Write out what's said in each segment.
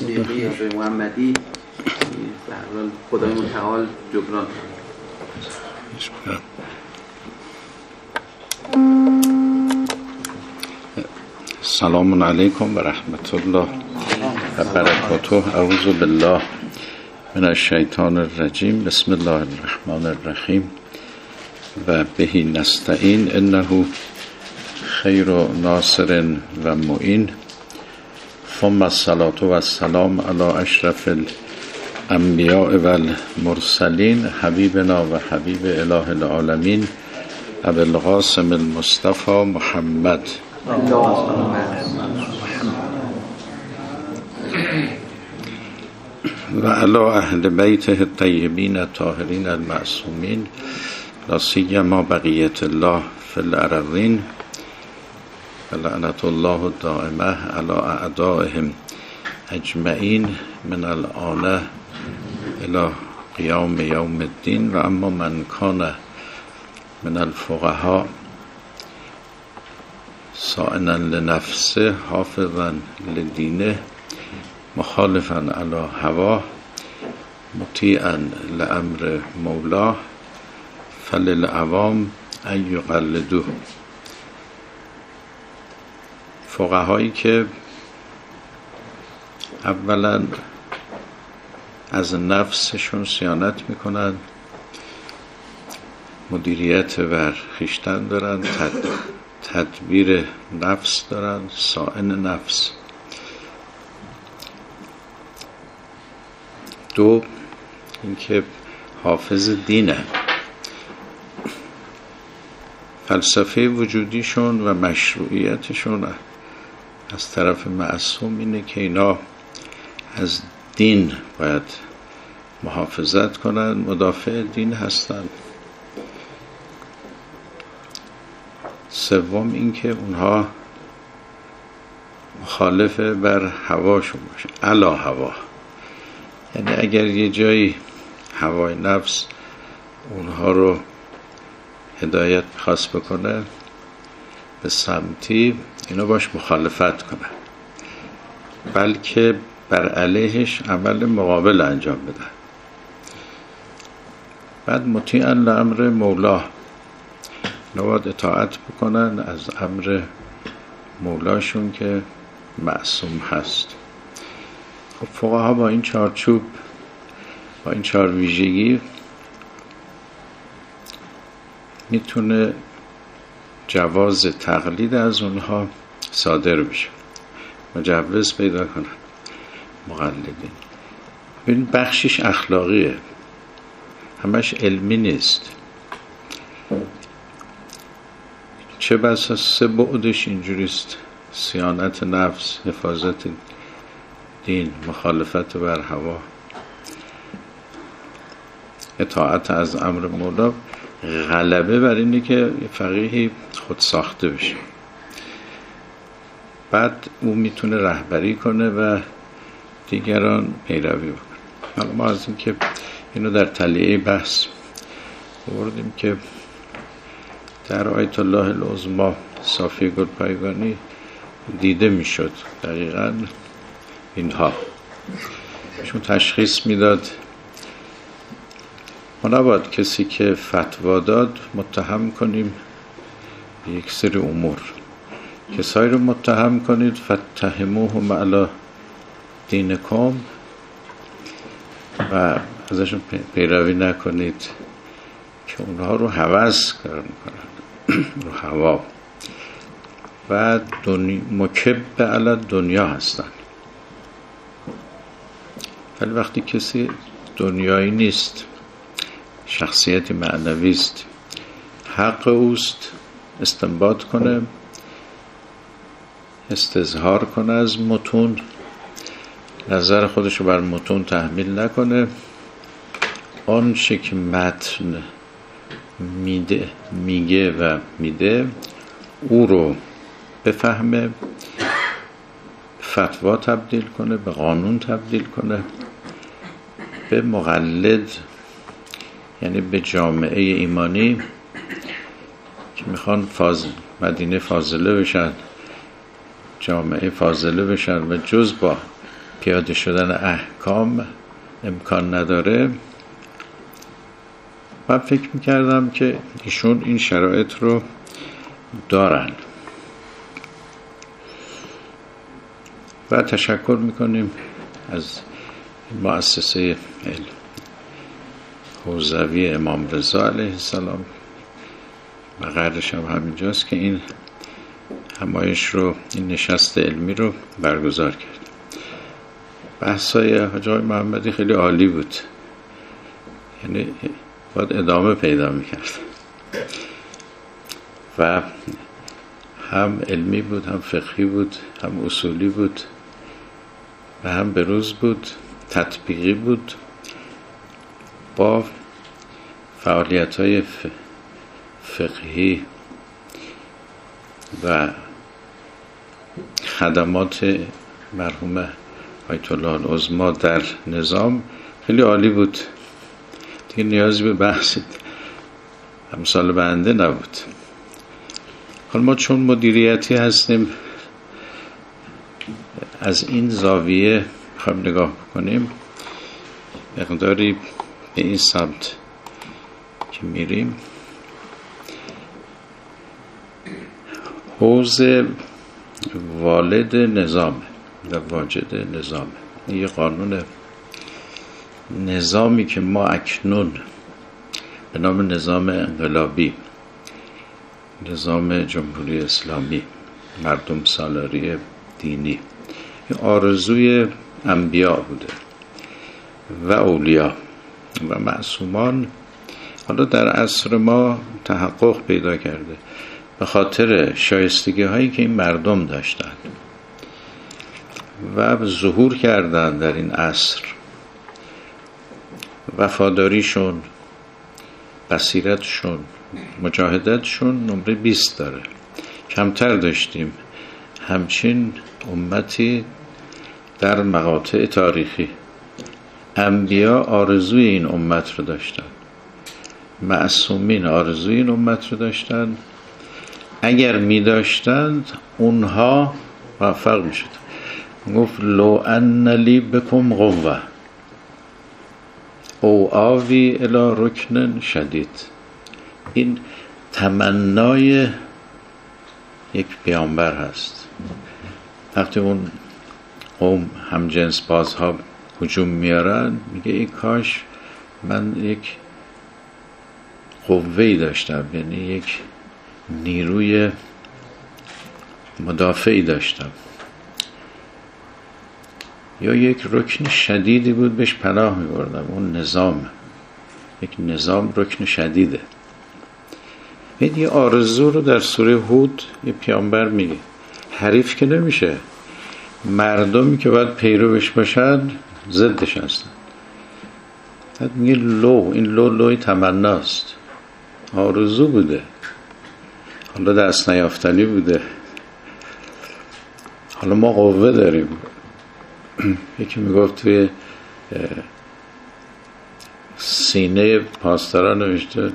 موسیقی به محمدی به خدای متعال جبران. سلام علیکم و رحمت الله و برکاته. اعوذ بالله من الشیطان الرجیم. بسم الله الرحمن الرحیم. و بهی نستعین. انه خیر و ناصر و معین. ثم الصلاة و السلام علی اشرف الانبیاء و المرسلین حبیبنا و حبیب اله العالمین ابو القاسم المصطفى محمد. و علا اهل بیته الطیبین الطاهرین المعصومین لا سیما بقیت الله فی الارضین. لعنت الله الدائمه على اعدائهم اجمعین من الان الى قیام یوم الدین و اما من کان من الفقهاء سائنا لنفسه حافظا لدینه مخالفا علی هوا مطیعا لامر مولاه فللعوام ان یقلدوه فقهایی که اولا از نفسشون سیانت می‌کنن مدیریت بر خیشتن دارن تدبیر نفس دارن سائن نفس. دو اینکه حافظ دینه. فلسفه وجودیشون و مشروعیتشون از طرف معصوم اینه که اینا از دین باید محافظت کنن مدافع دین هستند سوم اینکه اونها مخالف بر هواشون باشه علا هوا. یعنی اگر یه جایی هوای نفس اونها رو هدایت خاص بکنه به سمتی اینو باش مخالفت کنه. بلکه بر علیهش عمل مقابل انجام بده. بعد مطیعا لامر مولا. نواد اطاعت بکنن از امر مولاشون که معصوم هست. خب فقها با این چارچوب با این چهار ویژگی می‌تونه جواز تقلید از اونها صادر بشه مجوز پیدا کنن. مقلدین. ببین بخشش اخلاقیه. همش علمی نیست. چه بسا سه بعدش اینجوریست. سیانت نفس حفاظت دین مخالفت بر هوا. اطاعت از امر مولا. غلبه بر اینه که فقیهی خود ساخته بشه. بعد او می‌تونه رهبری کنه و دیگران پیروی بکنه. حالا ما از اینکه اینو در تلیعه بحث بردیم که در آیت الله العظما صافی گل پایگانی دیده می‌شد دقیقا اینها. چون تشخیص می‌داد ما نباید کسی که فتوا داد متهم کنیم به یک سری امور. کسایی رو متهم کنید فتهموه معلا دینکم و ازشون پیروی نکنید که اونها رو حوض کار می‌کنن رو هوا. و دنیا مکب علا دنیا هستن. ولی وقتی کسی دنیایی نیست شخصیت معنوی است حق اوست استنباط کنه استظهار کنه از متون. نظر خودش رو بر متون تحمیل نکنه. آن که متن میده میگه و میده او رو بفهمه فتوا تبدیل کنه به قانون تبدیل کنه به مقلد یعنی به جامعه ایمانی که می‌خوان فاز مدینه فاضله بشن جامعه فاضله بشن و جز با پیاده شدن احکام امکان نداره. من فکر می‌کردم که ایشون این شرایط رو دارن. و تشکر می‌کنیم از مؤسسه حوزوی امام رضا علیه السلام. و قدرش هم همینجاست که این همایش رو این نشست علمی رو برگزار کرد. بحثای حاج محمدی خیلی عالی بود. یعنی باید ادامه پیدا می‌کرد. و هم علمی بود هم فقهی بود هم اصولی بود و هم بروز بود تطبیقی بود. با فعالیت های فقهی و خدمات مرحوم آیت الله العظما در نظام خیلی عالی بود. دیگه نیازی به بحث امثال بنده نبود. حالا ما چون مدیریتی هستیم از این زاویه خواهیم نگاه بکنیم. مقداری به این سمت که میریم. حوز والد نظام و واجد نظام یه قانون نظامی که ما اکنون به نام نظام انقلابی نظام جمهوری اسلامی مردم سالاری دینی آرزوی انبیا بوده و اولیا. و معصومان حالا در عصر ما تحقق پیدا کرده به خاطر شایستگی هایی که این مردم داشتند و ظهور کردن در این عصر. وفاداریشون بصیرتشون مجاهدتشون نمره 20 داره. کمتر داشتیم. همچین امتی در مقاطع تاریخی. انبیا آرزوی این امت رو داشتن. معصومین آرزوی این امت رو داشتن. اگر می داشتند اونها موفق می شد گفت لو ان لی بکم قوه او آوی الى رکن شدید. این تمنای یک پیامبر هست. وقتی اون قوم هم جنس بازها هجوم میارن میگه ای کاش من یک قوه داشتم یعنی یک نیروی مدافعی داشتم. یا یک رکن شدیدی بود بهش پناه میبردم اون نظام. یک نظام رکن شدیده. این یه آرزو رو در سوره هود یه پیامبر میگه. حریف که نمیشه. مردمی که باید پیروش باشن ضدش هستن. میگه لو این لو لوی تمناست. آرزو بوده. حالا دست نیافتنی بوده. حالا ما قوه داریم. یکی می‌گفت توی سینه پاسدارا نوشته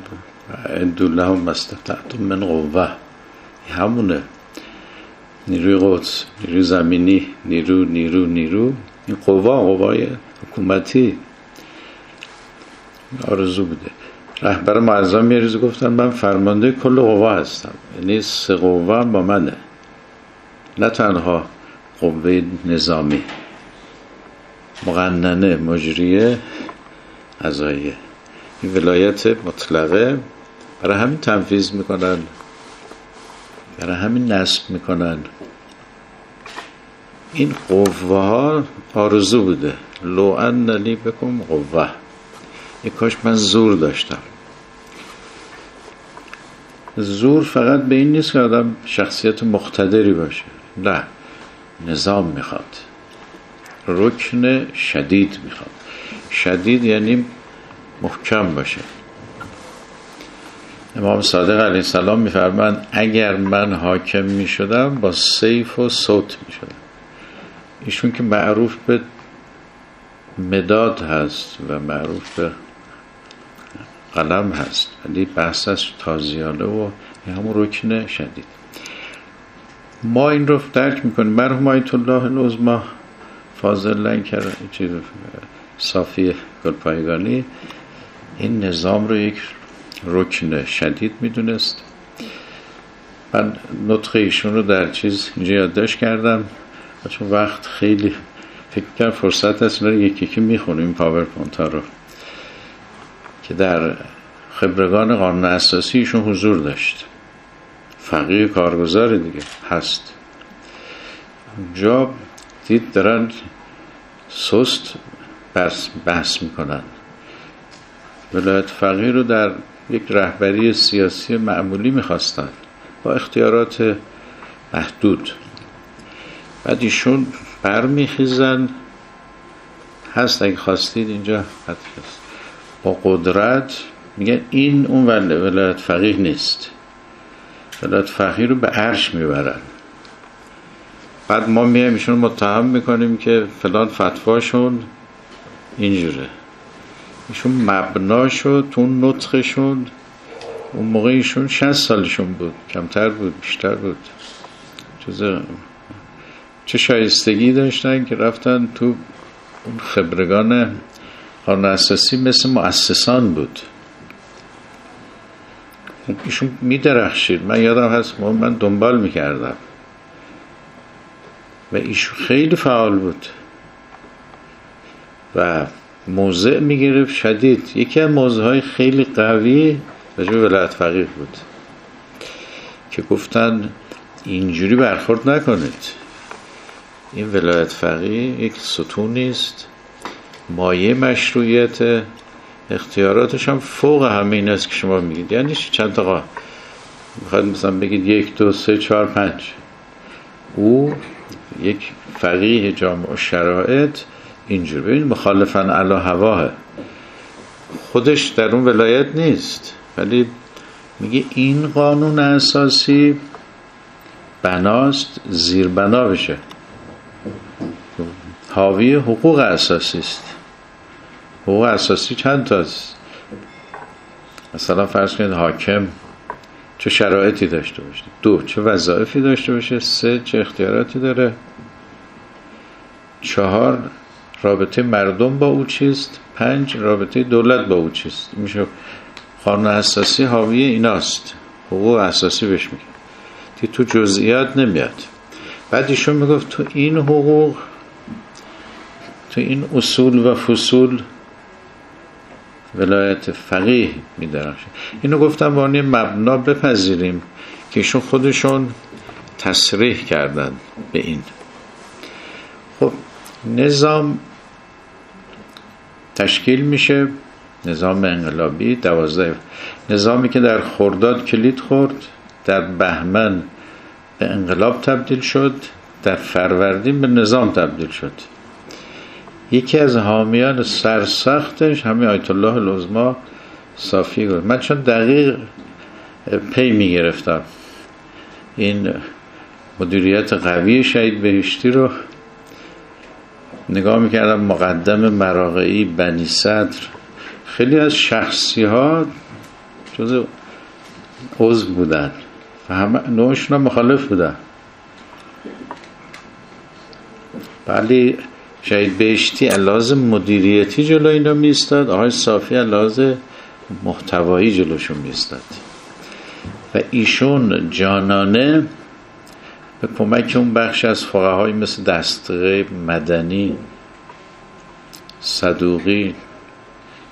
ادوله هم مستطعتم من قوه. همونه. نیروی قدس نیروی زمینی نیرو نیرو نیرو. این قوا قوای حکومتی آرزو بوده. رهبر معظم یه روز گفتن من فرمانده کل قوا هستم. یعنی سه قوا با منه. نه تنها قوه نظامی. مقننه مجریه قضاییه این ولایت مطلقه. برای همین تنفیز می‌کنن. برای همین نصب می‌کنن. این قوه ها آرزو بوده. لو ان لی بکن قوه. یک کاش من زور داشتم. زور فقط به این نیست که آدم شخصیت مقتدری باشه. نه. نظام می‌خواد. رکن شدید می‌خواد. شدید یعنی محکم باشه. امام صادق علیه السلام میفرمند اگر من حاکم می‌شدم با سیف و صوت می‌شدم. ایشون که معروف به مداد هست و معروف به قلم هست ولی بحث از تازیانه و همون رکن شدید. ما این رو درک می‌کنیم. مرحوم آیت الله العظما فاضل لنکر چیز صافی گلپایگانی این نظام رو یک رکن شدید می‌دونست. من نطق ایشون رو در چیز اینجا یادداشت کردم. چون وقت خیلی فکر فرصت هست رو یکی یکی می‌خونیم پاورپوینت ها رو که در خبرگان قانون اساسی ایشون حضور داشت. فقیه کارگزار دیگه هست. جا دید دارن سست بحث می‌کنن. ولایت فقیه رو در یک رهبری سیاسی معمولی می‌خواستن. با اختیارات محدود. بعد ایشون برمیخیزن. هست اگه خواستید اینجا هست با قدرت میگن این اون ولایت فقیه نیست. ولایت فقیه رو به عرش می‌برن. بعد ما میایم ایشون متهم می‌کنیم که فلان فتواشون اینجوره. ایشون مبناشو تو اون نطقشون. اون موقع ایشون 60 سالشون بود. کمتر بود بیشتر بود. چه چه شایستگی داشتن که رفتن تو اون خبرگان قانون اساسی مثل مؤسسان بود. ایشون میدرخشید. من یادم هست من دنبال می‌کردم. و ایشون خیلی فعال بود. و موضع می‌گرفت شدید. یکی از موضع های خیلی قوی راجع ولایت فقیه بود که گفتن اینجوری برخورد نکنید. این ولایت فقیه یک ستون است مایه مشروعیت اختیاراتش هم فوق همه این است که شما میگید. یعنی چند تا می‌خواد مثلا بگید یک دو سه چهار پنج. او یک فقیه جامع و شرایط اینجور. ببین مخالفن علا هواه خودش در اون ولایت نیست. ولی میگه این قانون اساسی بناست زیر بنا بشه. حاوی حقوق اساسی است. حقوق اساسی چند تاست مثلا فرض کنید حاکم چه شرایطی داشته باشه؟ دو چه وظایفی داشته باشه؟ سه چه اختیاراتی داره؟ چهار رابطه مردم با او چیست؟ پنج رابطه دولت با او چیست؟ میشه قانون اساسی حاوی ایناست. حقوق اساسی بهش میگه تو جزئیات نمیاد. بعد ایشون می‌گفت تو این حقوق تو این اصول و فصول ولایت فقیه میدرخشه اینو گفتم با مبنا بپذیریم که ایشون خودشون تصریح کردن به این. خب نظام تشکیل میشه نظام انقلابی دوازده. نظامی که در خرداد کلید خورد در بهمن به انقلاب تبدیل شد در فروردین به نظام تبدیل شد. یکی از حامیان سرسختش همین آیت الله العظما صافی گفت من چون دقیق پی می گرفتم این مدیریت قوی شهید بهشتی رو نگاه می‌کردم مقدم مراقعی بنی صدر. خیلی از شخصی ها جز عضو بودن و همه نوعشون مخالف بودن. ولی شهید بهشتی علاوه مدیریتی جلو اینا میستاد آقای صافی علاوه محتوایی جلوشون میستاد و ایشون جانانه به کمک اون بخش از فقهای مثل دستقه مدنی صدوقی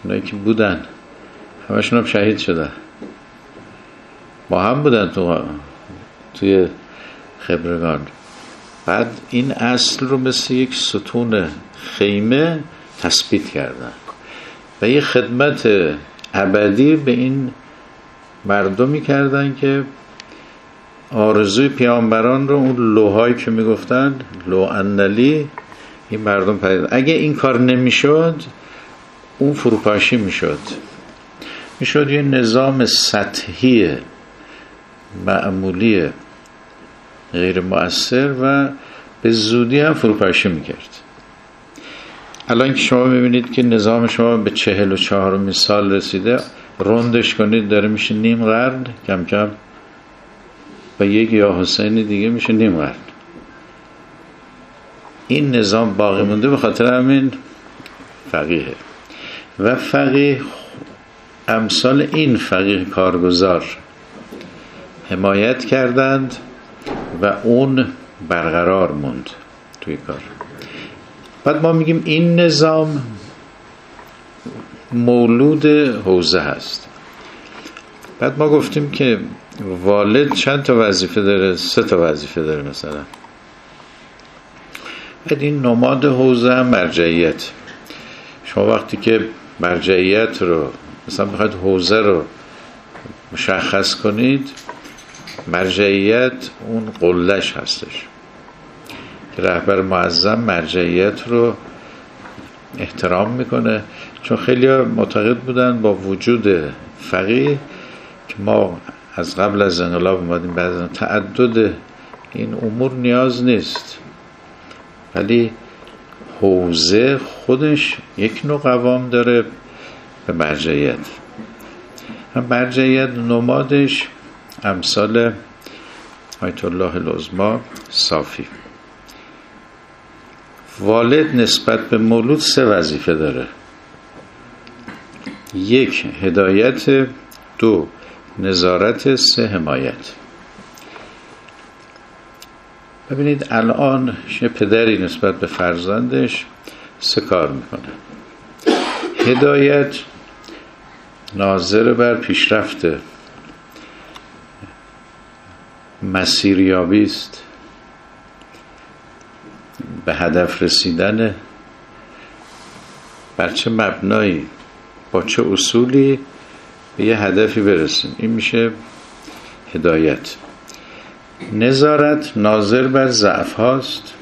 اونایی که بودن. همشون هم شهید شدن. با هم بودن تو توی خبرگان. بعد این اصل رو مثل یک ستون خیمه تثبیت کردن. و یه خدمت ابدی به این مردمی کردن که آرزوی پیامبران رو اون لوهایی که می‌گفتن لو انلی این مردم پیدا اگه این کار نمی‌شد اون فروپاشی می‌شد. می‌شد یه نظام سطحی معمولی غیر مؤثر و به زودی هم فروپاشی می‌کرد. الان که شما می‌بینید که نظام شما به چهل و چهارمی سال رسیده روندش کنید داره میشه نیم قرن کم کم و یک یا حسین دیگه میشه نیم قرن. این نظام باقی مونده به خاطر همین فقیه. و فقیه امثال این فقیه کارگزار حمایت کردند. و اون برقرار موند توی کار. بعد ما میگیم این نظام مولود حوزه هست. بعد ما گفتیم که والد چند تا وظیفه داره؟ سه تا وظیفه داره مثلا. بعد این نماد حوزه هم مرجعیت. شما وقتی که مرجعیت رو مثلا بخواید حوزه رو مشخص کنید مرجعیت اون قلش هستش. که رهبر معظم مرجعیت رو احترام می‌کنه. چون خیلی معتقد بودن با وجود فقیه که ما از قبل از انقلاب اومدیم بعد تعدد این امور نیاز نیست. ولی حوزه خودش یک نوع قوام داره به مرجعیت. مرجعیت نمادش امثال آیت الله العظما صافی. والد نسبت به مولود سه وظیفه داره. یک هدایت. دو نظارت. سه حمایت. ببینید الان یه پدری نسبت به فرزندش سه کار می‌کنه. هدایت ناظر بر پیشرفت مسیریابی است. به هدف رسیدن. بر چه مبنایی؟ با چه اصولی؟ به یه هدفی برسیم. این میشه هدایت. نظارت ناظر بر ضعف هاست.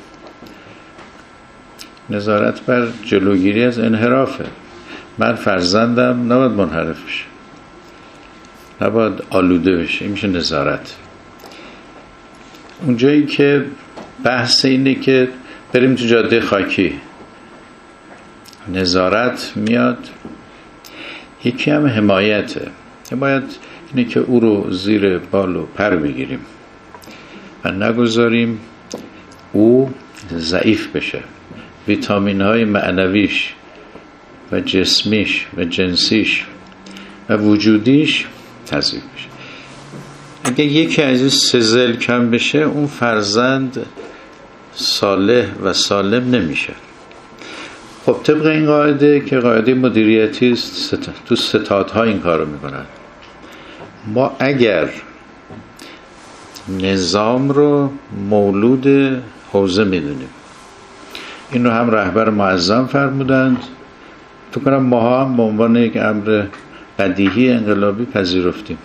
نظارت بر جلوگیری از انحرافه. من فرزندم نباید منحرف بشه. نباید آلوده بشه. این میشه نظارت. اونجایی که بحث اینه که بریم تو جاده خاکی. نظارت میاد. یکی هم حمایته. حمایت اینه که او رو زیر بال و پر بگیریم و نگذاریم او ضعیف بشه. ویتامین های معنویش و جسمیش و جنسیش و وجودیش تضیف بشه. اگه یکی از این سزل کم بشه اون فرزند صالح و سالم نمیشه. خب طبق این قاعده که قاعده مدیریتی است تو ستادها این کارو می‌کنن. ما اگر نظام رو مولود حوزه می‌دونیم. این رو هم رهبر معظم فرمودند. تو کنم ما هم به عنوان یک امر بدیهی انقلابی پذیرفتیم.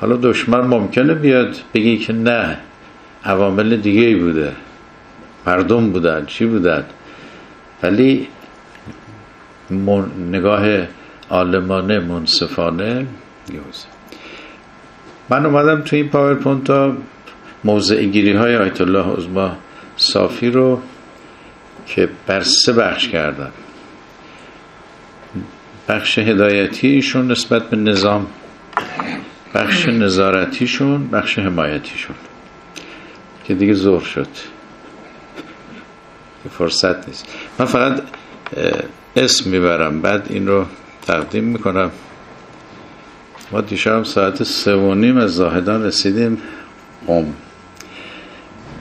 حالا دشمن ممکنه بیاد بگی که نه عوامل دیگه ای بوده. مردم بودن چی بودن؟ ولی نگاه عالمانه منصفانه من اومدم تو این پاورپوینت ها موضع گیری های آیت الله عظما صافی رو که بر سه بخش کردم. بخش هدایتیشون نسبت به نظام بخش نظارتیشون بخش حمایتیشون. که دیگه زور شد. فرصت نیست. من فقط اسم می‌برم. بعد این رو تقدیم می‌کنم. ما دیشب ساعت سه و نیم از زاهدان رسیدیم. قم.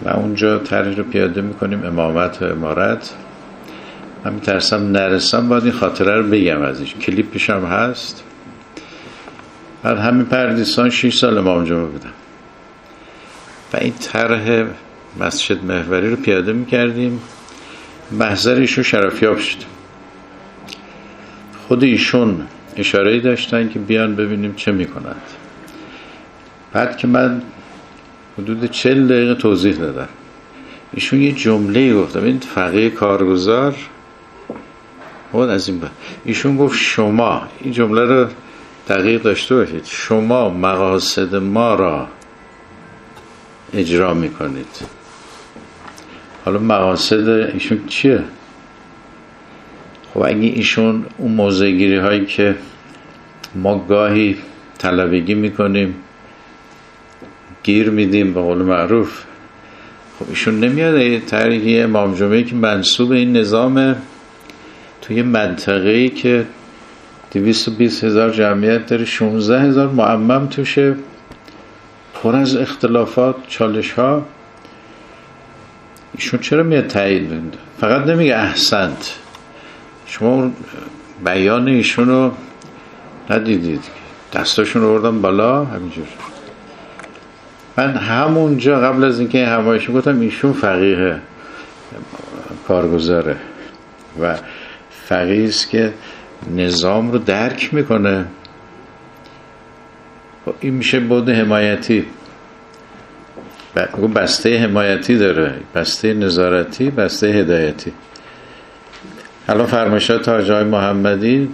و اونجا طرح رو پیاده می‌کنیم. امامت و امارت. من میترسم نرسم باید این خاطره رو بگم ازش. کلیپش هم هست. بعد همین پردیسان 6 سال امام جمعه بودم و این طرح مسجد محوری رو پیاده می‌کردیم. محضر ایشون شرفیاب شد. خود ایشون اشاره داشتن که بیان ببینیم چه می‌کنند. بعد که من حدود چل دقیقه توضیح دادم. ایشون یه جمله گفتم. این فقیه کارگزار بود از این بعد ایشون گفت شما. این جمله رو دقیق داشته باشید. شما مقاصد ما را اجرا می‌کنید. حالا مقاصد ایشون چیه؟ خب اگه ایشون اون موضعگیری هایی که ما گاهی طلبگی می‌کنیم گیر میدیم به قول معروف خب ایشون نمیاد. تاریخی امام جمعه که منصوب این نظام توی منطقه ای که 220 هزار جمعیت داره 16 هزار معمم توشه. پر از اختلافات چالش ها ایشون چرا میاد تایید بنده فقط نمیگه احسنت. شما بیان ایشون رو ندیدید. دستاشون رو بردم بالا همینجور. من همونجا قبل از اینکه همایش گفتم ایشون فقیه کارگزاره و فقیه است که نظام رو درک می‌کنه. خب این میشه بود حمایتی. بسته حمایتی داره. بسته نظارتی بسته هدایتی. الان فرمایشات تاج محمدی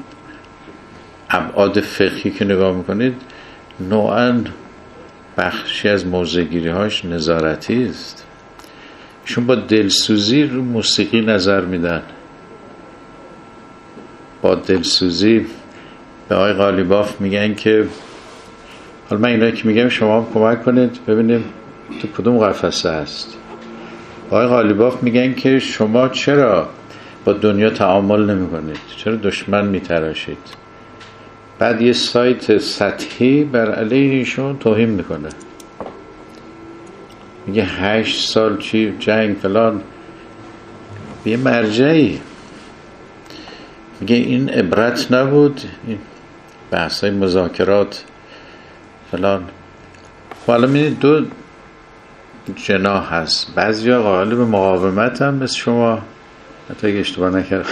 ابعاد فقهی که نگاه می‌کنید نوعا بخشی از موزگیری هاش نظارتی است. ایشون با دلسوزی رو موسیقی نظر میدن. دلسوزی به آقای غالیباف میگن که حالا من اینا که میگم شما کمک کنید ببینیم تو کدوم قفسه است آقای غالیباف میگن که شما چرا با دنیا تعامل نمی کنید چرا دشمن میتراشید؟ بعد یه سایت سطحی بر علیه ایشون توهین می‌کنه. میگه هشت سال چی جنگ فلان. یه مرجعی. میگه این عبرت نبود این بحث های مذاکرات فلان. حالا می‌دید دو جناح هست. بعضی ها قائل به مقاومت هم مثل شما. حتی اگه اشتباه نکرد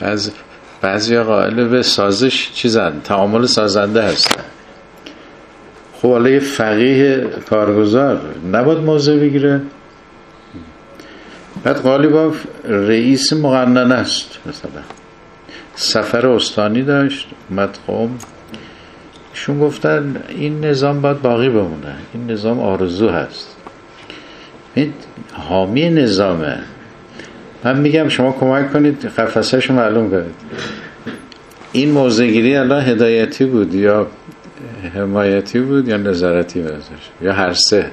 از بعضی ها قائل به سازش چیزن. تعامل سازنده هستن. خب حالا یه فقیه کارگزار نباید موضع بگیره. بعد با رئیس مقننه است. مثلا سفر استانی داشت اومد قوم. شون گفتن این نظام باید باقی بمونه این نظام آرزو هست. این حامی نظامه. من میگم شما کمک کنید قفسهشو معلوم کنید. این موزگیری الان هدایتی بود یا حمایتی بود یا نظارتی ازش یا هر سه.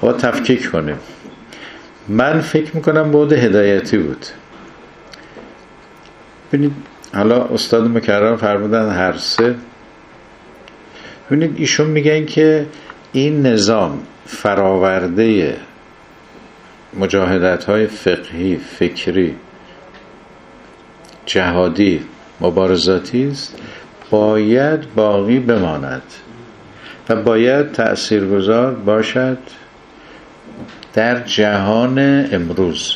خب تفکیک کنیم من فکر می‌کنم بود هدایتی بود. ببینید حالا استاد مکرم فرمودن هر سه. ببینید ایشون میگن که این نظام فراورده مجاهدت های فقهی فکری جهادی مبارزاتی است باید باقی بماند و باید تأثیرگذار باشد. در جهان امروز.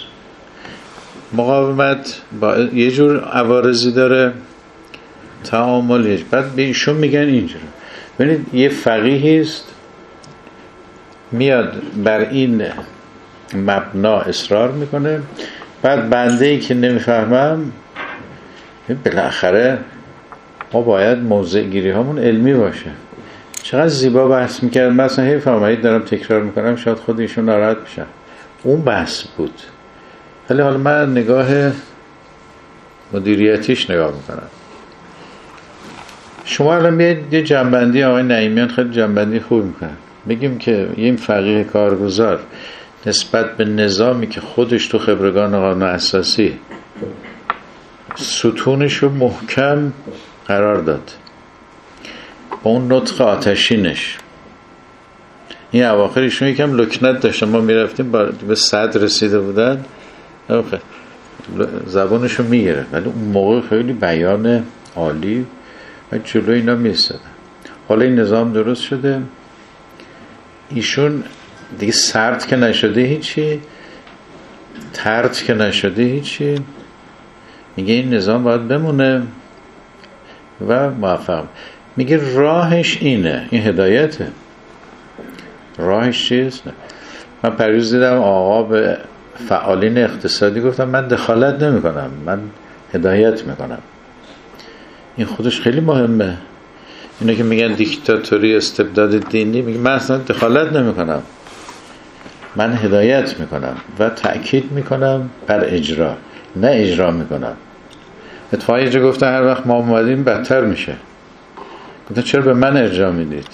مقاومت با یه جور عوارضی داره تعاملش بعد به ایشون میگن اینجور ببینید یه فقیهی است میاد بر این مبنا اصرار می‌کنه. بعد بنده ای که نمی‌فهمم بالاخره ما باید موضع گیری همون علمی باشه. چقدر زیبا بحث می‌کرد مثلا هی فهمید دارم تکرار می‌کنم. شاید خود ایشون ناراحت بشن. اون بحث بود. ولی حالا من نگاه مدیریتیش نگاه می‌کنم. شما الان بیاید یه جنبندی آقای نعیمیان خیلی جنبندی خوب می‌کنن بگیم که این فقیه کارگزار نسبت به نظامی که خودش تو خبرگان قانون اساسی ستونش رو محکم قرار داد. با اون نطق آتشینش. این اواخر ایشون یکم لکنت داشتن. ما می‌رفتیم به صد رسیده بودن. زبانشو می‌گیره. ولی اون موقع خیلی بیان عالی و جلو اینا میستدن حالا این نظام درست شده. ایشون دیگه سرد که نشده هیچی ترد که نشده هیچی. میگه این نظام باید بمونه و موفق. میگه راهش اینه این هدایته. راهش چیست؟ من پریوز دیدم آقا به فعالین اقتصادی گفتم من دخالت نمی کنم من هدایت می‌کنم. این خودش خیلی مهمه. اینا که میگن دیکتاتوری استبداد دینی میگه من اصلا دخالت نمی کنم من هدایت می‌کنم و تأکید می‌کنم بر اجرا نه اجرا می‌کنم. اتفاقی گفتن هر وقت ما اومدیم بدتر میشه. گفتن چرا به من ارجا می‌دید؟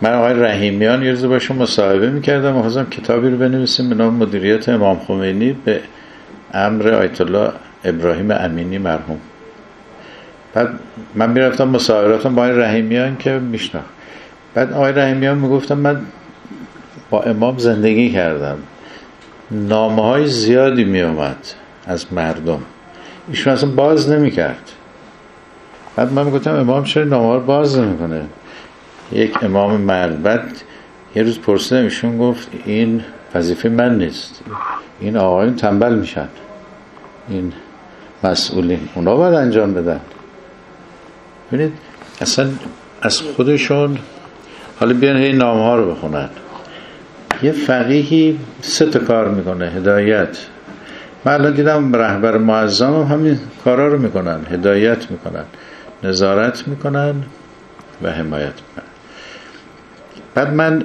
من آقای رحیمیان یه روز باشون مصاحبه می‌کردم و کتابی رو بنویسیم به نام مدیریت امام خمینی به امر آیت الله ابراهیم امینی مرحوم. بعد من می‌رفتم مصاحباتم با آقای رحیمیان که میشناخت. بعد آقای رحیمیان می‌گفتم من با امام زندگی کردم. نامه های زیادی میومد از مردم. ایشون اصلا باز نمی‌کرد. بعد من می‌گفتم امام چرا نامه باز نمی‌کنه؟ یک امام مرد بعد یه روز پرسیدم ایشون گفت این وظیفه من نیست. این آقایون تنبل میشن. این مسئولین اونا باید انجام بدن. ببینید اصلا از خودشون حالا بیان هی نام ها رو بخونن. یه فقیهی سه تا کار می‌کنه هدایت. من الان دیدم رهبر معظم هم همین کارا رو می‌کنن هدایت می‌کنن. نظارت می‌کنن و حمایت می‌کنن. بعد من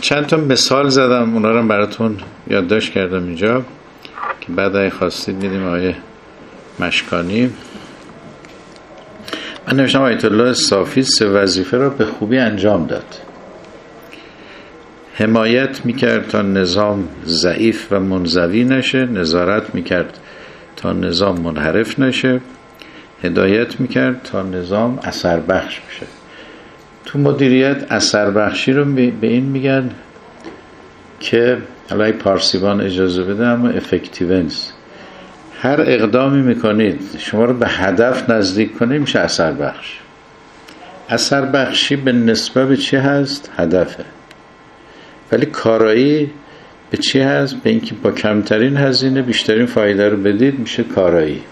چند تا مثال زدم اونا رو براتون یادداشت کردم اینجا که بعد اگه خواستید میدیم آیه مشکانی. من نوشتم آیت الله صافی سه وظیفه را به خوبی انجام داد. حمایت می‌کرد تا نظام ضعیف و منزوی نشه نظارت می‌کرد تا نظام منحرف نشه. هدایت می‌کرد تا نظام اثر بخش بشه. تو مدیریت اثر بخشی رو به این میگن که حالا پارسیبان اجازه بده اما افکتیونس هر اقدامی می‌کنید شما رو به هدف نزدیک کنه میشه اثر بخش اثر بخشی به نسبت به چی هست؟ هدفه. ولی کارایی به چی هست؟ به اینکه با کمترین هزینه بیشترین فایده رو بدید میشه کارایی.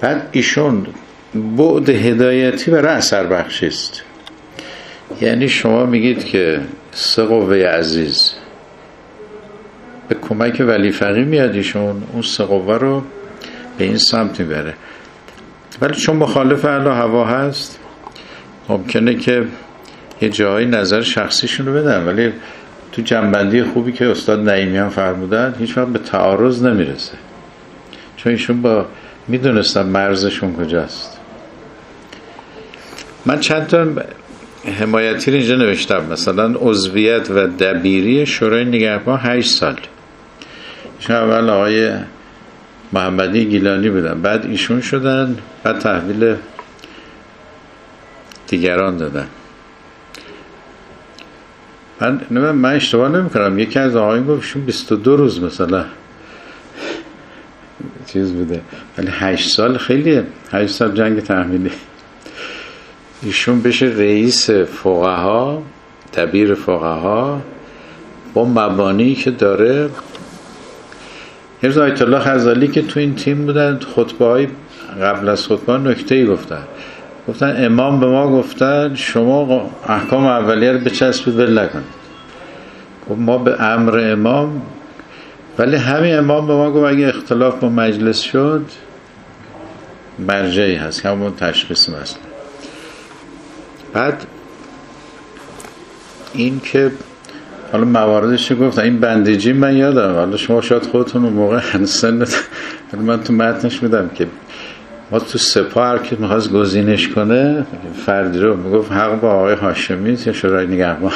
بعد ایشون بعد هدایتی برای اثر بخشی است. یعنی شما میگید که سه قوه عزیز به کمک ولی فقی میاد ایشون اون سه قوه رو به این سمت می‌بره. ولی چون مخالف اهل هوا هست ممکنه که یه جایی نظر شخصیشون رو بدن ولی تو جنبندی خوبی که استاد نعیمیان فرمودن هیچ وقت به تعارض نمی‌رسه. چون ایشون با می‌دونستم مرزشون کجاست. من چند تا حمایتی رو اینجا نوشتم. مثلا عضویت و دبیری شورای نگهبان 8 سال. ایشون اول آقای محمدی گیلانی بودن. بعد ایشون شدن بعد تحویل دیگران دادن. من من اشتباه نمی کنم یکی از آقایون گفت ایشون 22 روز مثلا چیز بوده. ولی 8 سال خیلیه 8 سال جنگ تحمیلی. ایشون بشه رئیس فقها دبیر فقها با مبانی که داره. یه آیت الله خزالی که تو این تیم بودن خطبه های قبل از خطبه نکته ای گفتن. گفتن امام به ما گفتن شما احکام اولیه رو بچسبید ول نکنید. ما به امر امام ولی همین امام به ما گفت اگه اختلاف با مجلس شد مرجعی هست همون تشخیص مثلا بعد این که حالا مواردش گفت؟ این بندیجی من یادم حالا شما شاید خودتون اون موقع سن من تو متنش میدم که ما تو سپاه که می‌خواست گزینش کنه فردی رو می‌گفت حق با آقای هاشمی یا شورای نگهبان.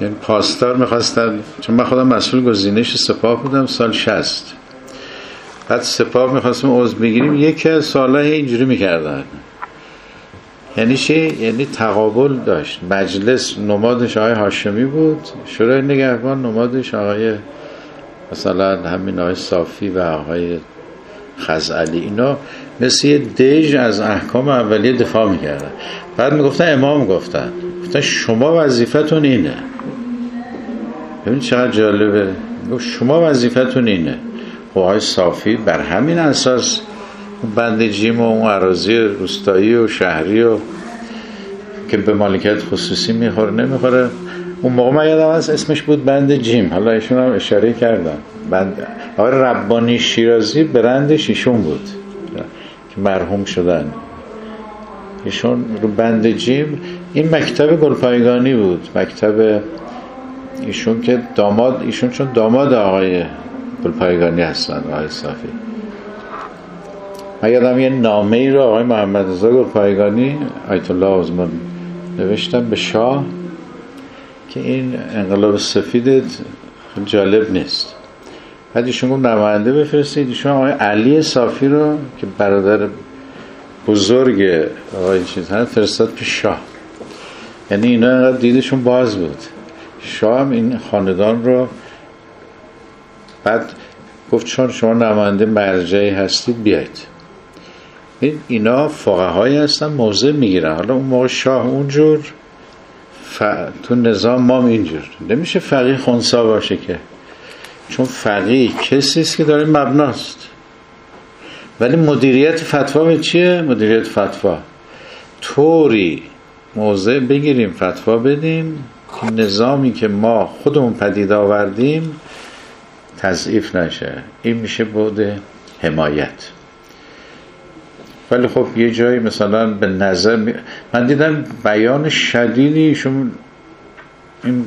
یعنی پاسدار می‌خواستن. چون من خودم مسئول گزینش سپاه بودم سال شست بعد سپاه می‌خواستم عضو بگیریم یکی از سالهای اینجوری می‌کردن. یعنی چی؟ یعنی تقابل داشت. مجلس نمادش آقای هاشمی بود. شورای نگهبان نمادش آقای مثلا همین آقای صافی و آقای خزعلی. اینا مثل یه دیج از احکام اولیه دفاع می‌کردن. بعد می‌گفتن امام گفتن. گفتن شما وظیفتون اینه. ببین چقدر جالبه. شما وظیفتون اینه. خب صافی بر همین اساس بند جیم و اون عراضی روستایی و شهری و که به مالکیت خصوصی می‌خوره نمی‌خوره. اون موقع من یادم از اسمش بود بند جیم. حالا ایشون هم اشاره کردم. بند آقای ربانی شیرازی برندش ایشون بود. که مرحوم شدن. ایشون رو بند جیم. این مکتب گلپایگانی بود. مکتب ایشون که داماد ایشون چون داماد آقای گلپایگانی هستن آقای صافی. یادم یه نامه ای رو آقای محمد رضا پایگانی آیت الله آزمان نوشتم به شاه که این انقلاب سفید جالب نیست. بعد ایشون گفت نماینده بفرستید. ایشون آقای علی صافی رو که برادر بزرگ آقای چیز هست فرستاد پیش شاه. یعنی اینا دیدشون باز بود. شاه این خاندان رو بعد گفت چون شما نماینده مرجعی هستید بیاید این اینا فقهایی هستن موضع می‌گیرن. حالا اون موقع شاه اونجور ف... تو نظام ما اینجور. نمیشه فقیه خونسا باشه که. چون فقیه کسی است که داره مبناست. ولی مدیریت فتوا چیه؟ مدیریت فتوا. طوری موضع بگیریم فتوا بدیم. نظامی که ما خودمون پدید آوردیم تضعیف نشه. این میشه بود حمایت. ولی خب یه جایی مثلا به نظر می... من دیدم بیان شدیدی ایشون این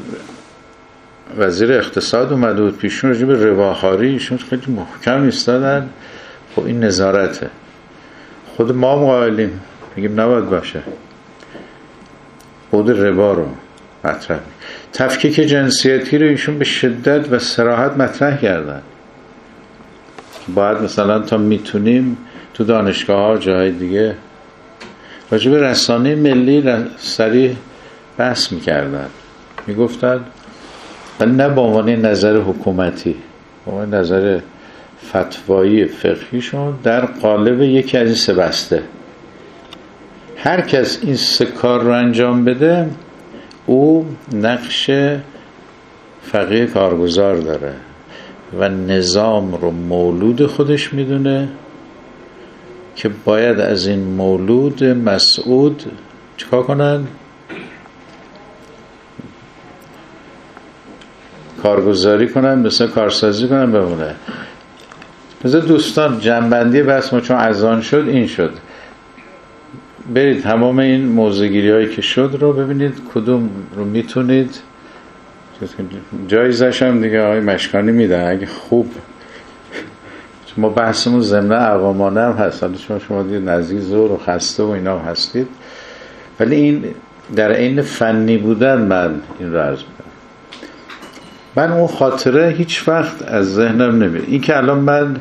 وزیر اقتصاد اومده بود پیشون راجع به رواخاری ایشون خیلی محکم ایستادن. خب این نظارته. خود ما قائلیم میگیم نباید باشه. بود ربا رو. مطرح. تفکیک جنسیتی رو ایشون به شدت و سراحت مطرح کردن. باید مثلا تا می‌تونیم تو دانشگاه ها جای دیگه راجب رسانه ملی سریع بحث می‌کردن. می‌گفتن نه به عنوان نظر حکومتی به عنوان نظر فتوایی فقهیشون در قالب یکی از این سه بسته. هر کس این سه کار رو انجام بده او نقش فقیه کارگزار داره و نظام رو مولود خودش می‌دونه که باید از این مولود مسعود چیکار کنن؟ کارگزاری کنن مثل کارسازی کنن بمونه. مثل دوستان جنبندی بس ما چون از آن شد این شد. برید تمام این موزگیری هایی که شد رو ببینید کدوم رو می‌تونید. جایزش هم دیگه آقای مشکانی میدن اگه خوب. ما بحثمون ضمن اقامانه هم هست. حالا شما شما دید نزدیک زور و خسته و اینا هستید. ولی این در عین فنی بودن من این رو عرض می‌کنم. من اون خاطره هیچ وقت از ذهنم نمید این که الان من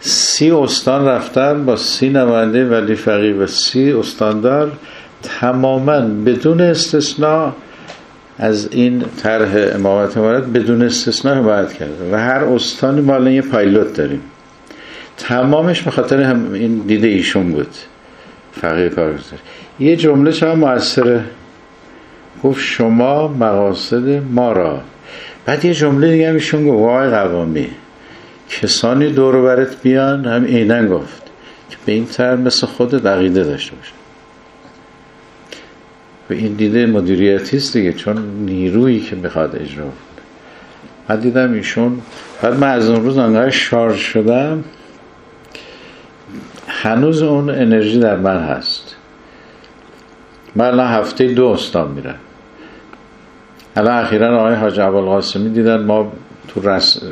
سی استان رفتن با سی نماینده ولی فقیه و سی استاندار تماما بدون استثناء از این طرح امامت امارت بدون استثناء حمایت کرده و هر استانی ما الان یه پایلوت داریم. تمامش به خاطر هم این دیده ایشون بود. فقیه کارگزار. یه جمله چرا موثره. گفت شما مقاصد ما را. بعد یه جمله دیگه ایشون گفت وای قوامی کسانی دور برت بیان هم اینن گفت که به این طرح مثل خود عقیده داشته باشه. و این دیده مدیریتی است دیگه چون نیرویی که می‌خواد اجرا کنه بعد دیدم ایشون بعد من از اون روز انقدر شارژ شدم. هنوز اون انرژی در من هست. من الان هفته دو استان میرم. الان اخیرا آقای حاج عبالقاسمی دیدن ما تو رس...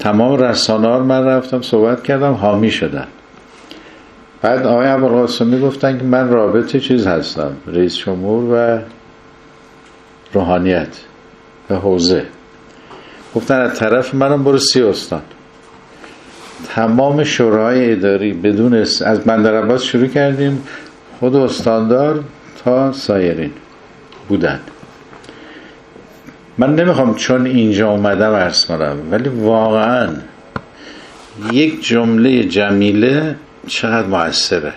تمام رسانار من رفتم صحبت کردم حامی شدن. بعد آقای عبالقاسمی گفتن که من رابطه چیز هستم رئیس جمهور و روحانیت و حوزه. گفتن از طرف منم برو سی استان. تمام شورای اداری بدون از بندر شروع کردیم. خود استاندار تا سایرین بودن. من نمی‌خوام چون اینجا اومدم ارز کنم ولی واقعا یک جمله جمیله چقدر موثره.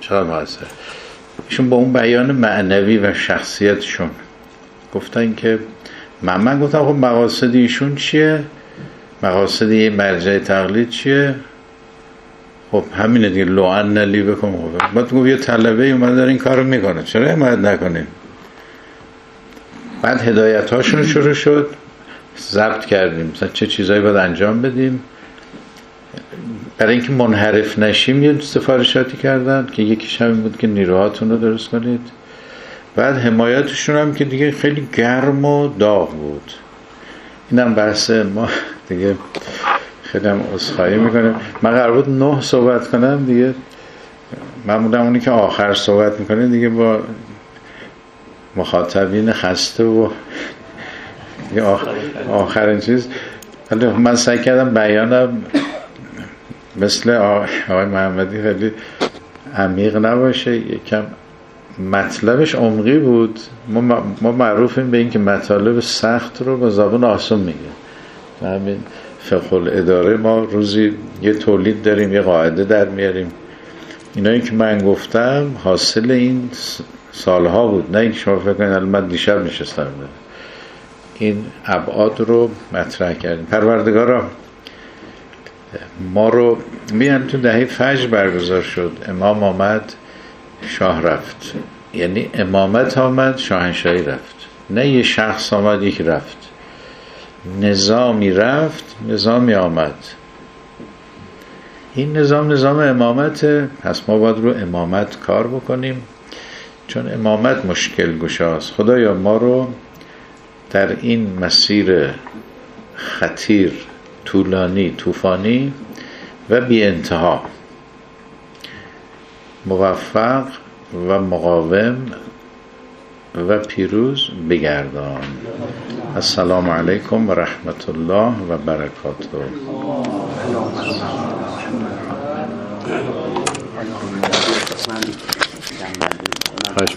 چقدر موثره. ایشون با اون بیان معنوی و شخصیتشون گفتن که من من گفتم خب مقاصد ایشون چیه؟ مقاصد یه مرجع تقلید چیه؟ خب همینه دیگه. لعن نلی بکن. خب باید گفت یه طلبه اومده داره این کارو می‌کنه. چرا حمایت نکنیم بعد هدایت هاشون شروع شد. ضبط کردیم. مثلا چه چیزایی باید انجام بدیم. برای اینکه منحرف نشیم یه سفارشاتی کردن که یکیش همین بود که نیروهاتون رو درست کنید. بعد حمایتشون هم که دیگه خیلی گرم و داغ بود. اینم بحث ما. دیگه خیلی هم اصخایی می‌کنم من قرار بود نه صحبت کنم دیگه معمولا اونی که آخر صحبت می‌کنه دیگه با مخاطبین خسته و آخرین چیز. من سعی کردم بیانم. مثل آقای محمدی خیلی عمیق نباشه. یکم مطلبش عمقی بود. ما, ما معروفیم به اینکه مطالب سخت رو با زبان آسون میگه. همین فقه الاداره ما روزی یه تولید داریم یه قاعده در میاریم. اینایی که من گفتم حاصل این سالها بود نه اینکه شما فکر کنید من دیشب نشستم این ابعاد رو مطرح کردیم. پروردگارا ما رو میان تو دهه فجر برگزار شد. امام آمد شاه رفت. یعنی امامت آمد شاهنشاهی رفت. نه یه شخص آمد یک رفت. نظامی رفت نظامی آمد. این نظام نظام امامت پس ما باید رو امامت کار بکنیم. چون امامت مشکل گشاست. خدایا ما رو در این مسیر خطیر طولانی طوفانی و بی انتها موفق و مقاوم و پیروز بگردان. السلام علیکم و رحمت الله و برکاته.